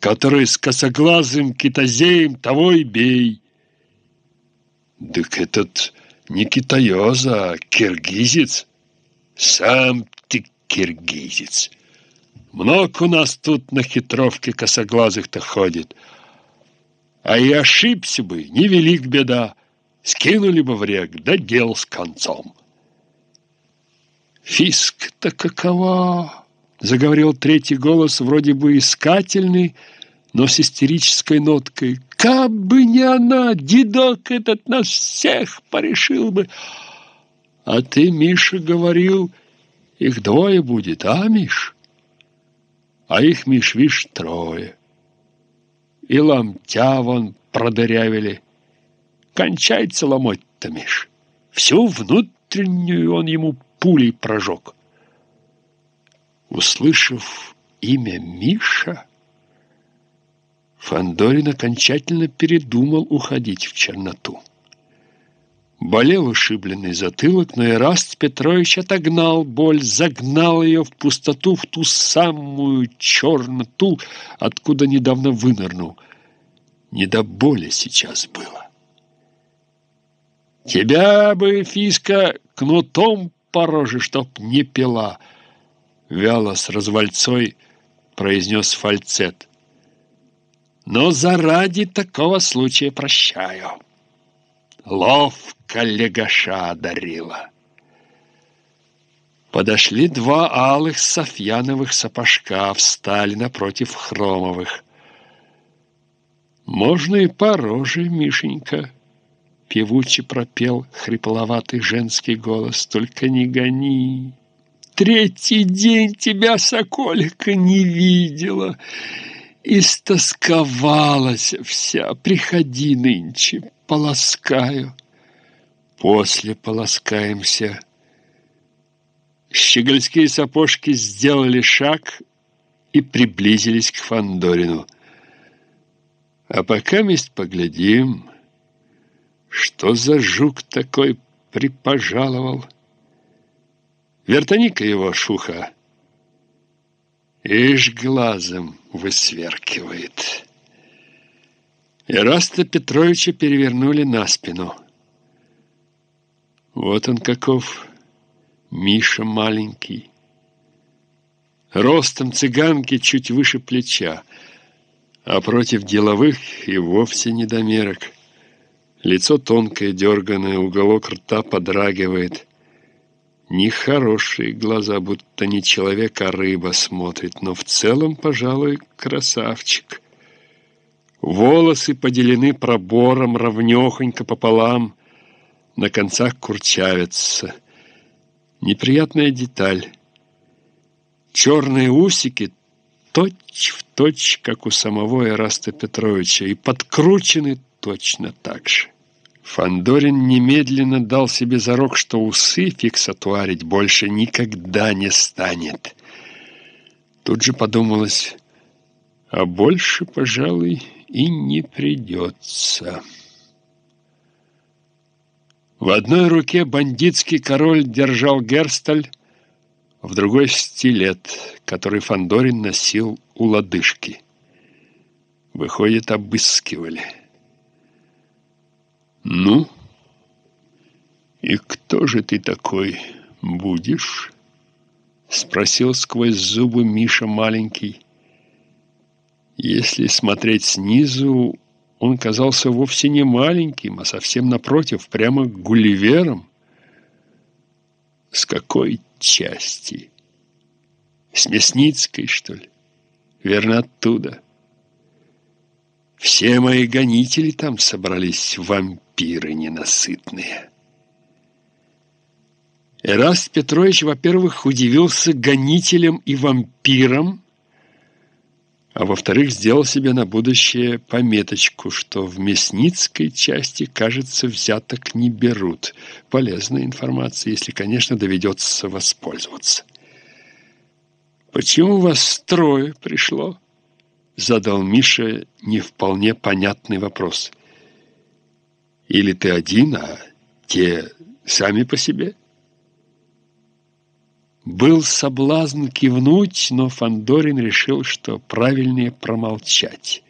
который с косоглазым китазеем того и бей. Так этот не китаёз, а киргизец. Сам ты киргизец. Много у нас тут на хитровке косоглазых-то ходит. А и ошибся бы, невелик беда. Скинули бы в рек, да дел с концом. Фиск-то какова? Заговорил третий голос, вроде бы искательный, но с истерической ноткой. Как бы не она, дедок этот нас всех порешил бы. А ты, Миша, говорил, их двое будет, а, Миш? А их, Миш, вишь, трое. И ломтя вон продырявили. Кончается ломоть-то, Миш. Всю внутреннюю он ему пулей прожег. Услышав имя Миша, Фандорин окончательно передумал уходить в черноту. Болел ушибленный затылок, но Ираст Петрович отогнал боль, загнал ее в пустоту, в ту самую черноту, откуда недавно вынырнул. Не до боли сейчас было. «Тебя бы, Фиска, кнутом по роже, чтоб не пила!» Вяло с развальцой произнес фальцет. «Но заради такого случая прощаю!» Ловко легаша одарила. Подошли два алых софьяновых сапожка, встали напротив хромовых. «Можно и пороже, Мишенька!» Певуче пропел хрипловатый женский голос. «Только не гони! Третий день тебя, соколика, не видела!» Истосковалась вся, приходи нынче, полоскаю. После полоскаемся. Щегольские сапожки сделали шаг и приблизились к Фандорину. А пока месть поглядим, что за жук такой припожаловал. Вертани-ка его, шуха. Ишь глазом высверкивает. Ираста Петровича перевернули на спину. Вот он каков, Миша маленький. Ростом цыганки чуть выше плеча, а против деловых и вовсе недомерок. Лицо тонкое, дерганное, уголок рта подрагивает. Нехорошие глаза, будто не человек, а рыба смотрит, но в целом, пожалуй, красавчик. Волосы поделены пробором ровнёхонько пополам, на концах курчавятся. Неприятная деталь. Черные усики точь в точь, как у самого Эраста Петровича, и подкручены точно так же. Фандорин немедленно дал себе зарок, что усы фиксатуарить больше никогда не станет. Тут же подумалось, а больше, пожалуй, и не придется. В одной руке бандитский король держал герсталь, в другой — стилет, который Фандорин носил у лодыжки. Выходит, обыскивали. «Ну, и кто же ты такой будешь?» Спросил сквозь зубы Миша маленький. Если смотреть снизу, он казался вовсе не маленьким, а совсем напротив, прямо гулливером. С какой части? С Мясницкой, что ли? Верно, оттуда. Все мои гонители там собрались, вампиры ненасытные. Эраст Петрович, во-первых, удивился гонителям и вампирам, а во-вторых, сделал себе на будущее пометочку, что в Мясницкой части, кажется, взяток не берут. Полезная информация, если, конечно, доведется воспользоваться. «Почему вас трое пришло?» Задал Миша не вполне понятный вопрос. Или ты один, а те сами по себе? Был соблазн кивнуть, но Фандорин решил, что правильнее промолчать.